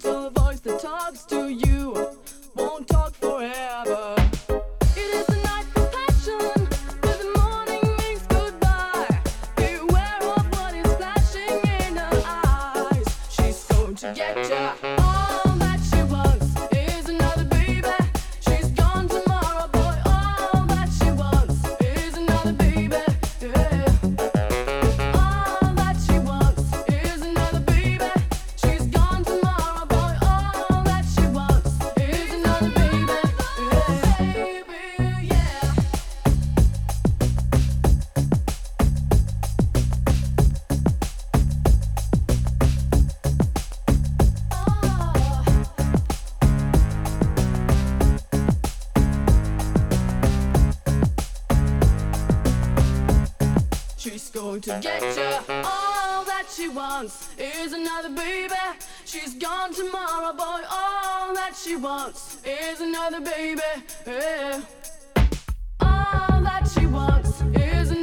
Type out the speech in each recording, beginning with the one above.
the voice that talks to you. To get you. All that she wants is another baby. She's gone tomorrow, boy. All that she wants is another baby. Yeah. All that she wants is another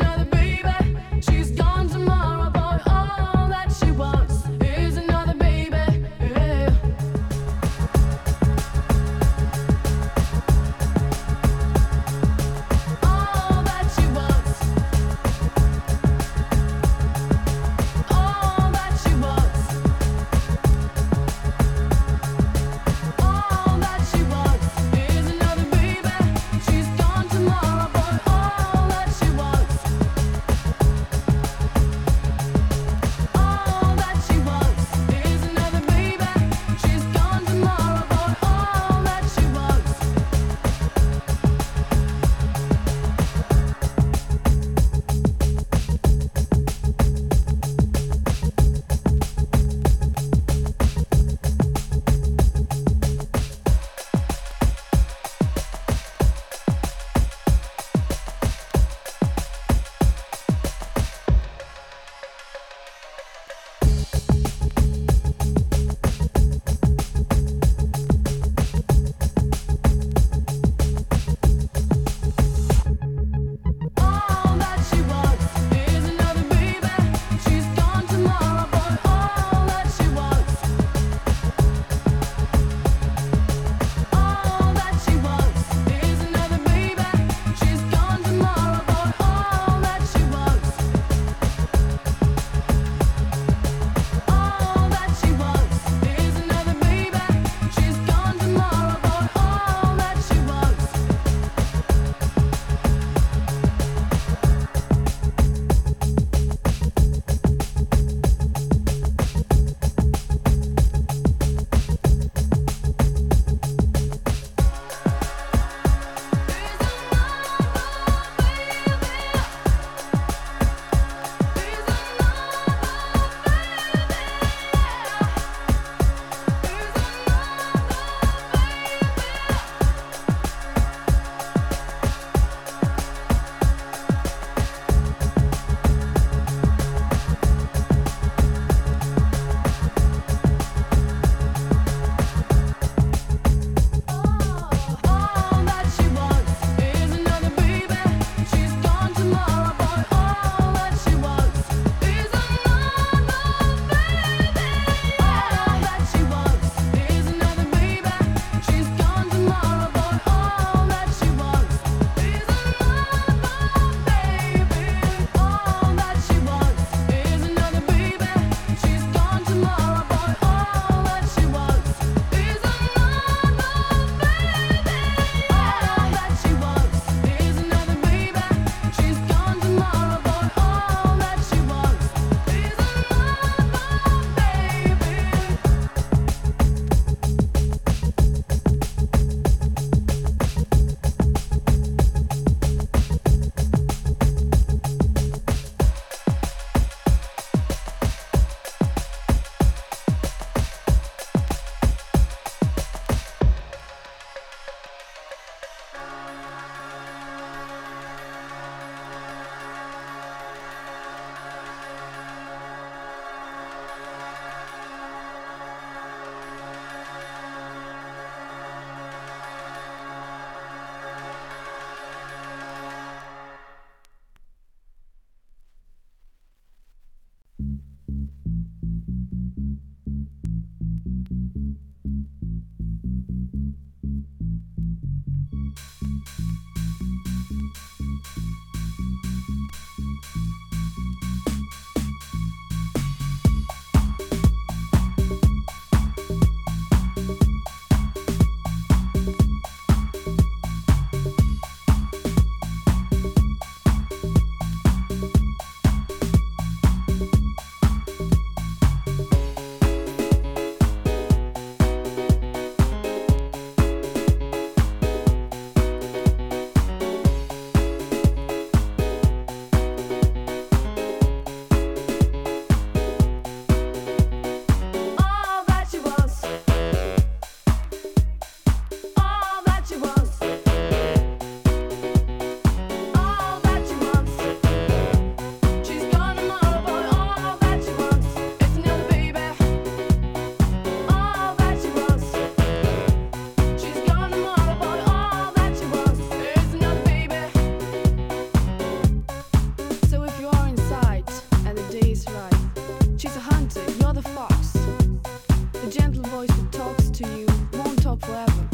forever.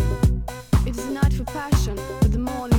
It is a night for passion, but the morning